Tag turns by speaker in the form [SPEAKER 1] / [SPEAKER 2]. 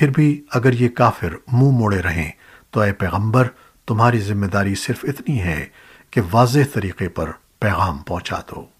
[SPEAKER 1] پھر بھی اگر یہ کافر منہ موڑے رہیں، تو اے پیغمبر، تمہاری ذمہ داری صرف اتنی ہے کہ واضح طریقے پر پیغام پہنچا دو۔